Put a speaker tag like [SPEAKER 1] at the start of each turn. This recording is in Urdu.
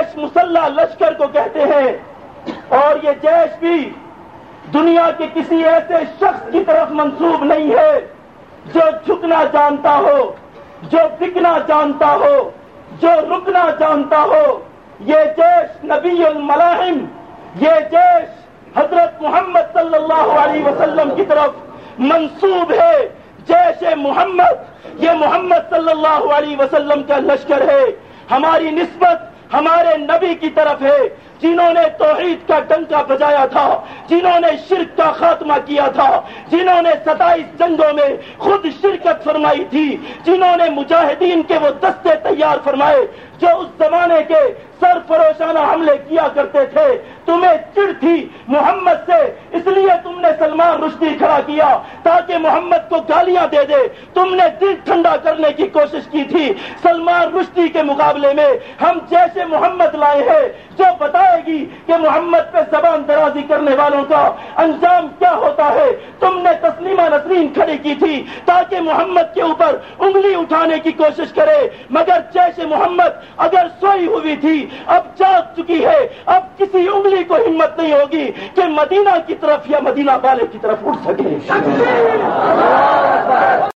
[SPEAKER 1] جیش مسلح لشکر کو کہتے ہیں۔ اور یہ جیش بھی دنیا کے کسی ایسے شخص کی طرف منسوب نہیں ہے جو جھکنا جانتا ہو، جو بکنا جانتا ہو، جو رکنا جانتا ہو۔ یہ جیش نبی الملاحم یہ جیش حضرت محمد صلی اللہ علیہ وسلم کی طرف منسوب ہے۔ جیش محمد، یہ محمد صلی اللہ علیہ وسلم کا لشکر ہے۔ ہماری نسبت نبی کی طرف ہے، جنہوں نے توحید کا ڈنکا بجایا تھا، جنہوں نے شرک کا خاتمہ کیا تھا، جنہوں نے ستائیس جنگوں میں خود شرکت فرمائی تھی، جنہوں نے مجاہدین کے وہ دستے تیار فرمائے جو اس زمانے کے سر فروشانہ حملے کیا کرتے تھے۔ تمہیں چڑ تھی، محمد سے اس لیے تم نے سلمان کھڑا کیا تاکہ محمد کو گالیاں دے دے۔ تم نے دل ٹھنڈا کرنے کی کوشش کی تھی۔ سلمان رشدی کے مقابلے میں ہم جیسے محمد لائے ہیں، جو بتائے گی کہ محمد پہ زبان درازی کرنے والوں کا انجام کیا ہوتا ہے۔ تم نے تسلیمہ نسرین کھڑی کی تھی تاکہ محمد کے اوپر انگلی اٹھانے کی کوشش کرے۔ مگر جیسے محمد اگر سوئی ہوئی تھی، اب جاگ چکی ہے۔ کسی انگلی کو ہمت نہیں ہوگی کہ مدینہ کی طرف یا مدینہ والے کی طرف اٹھ سکے۔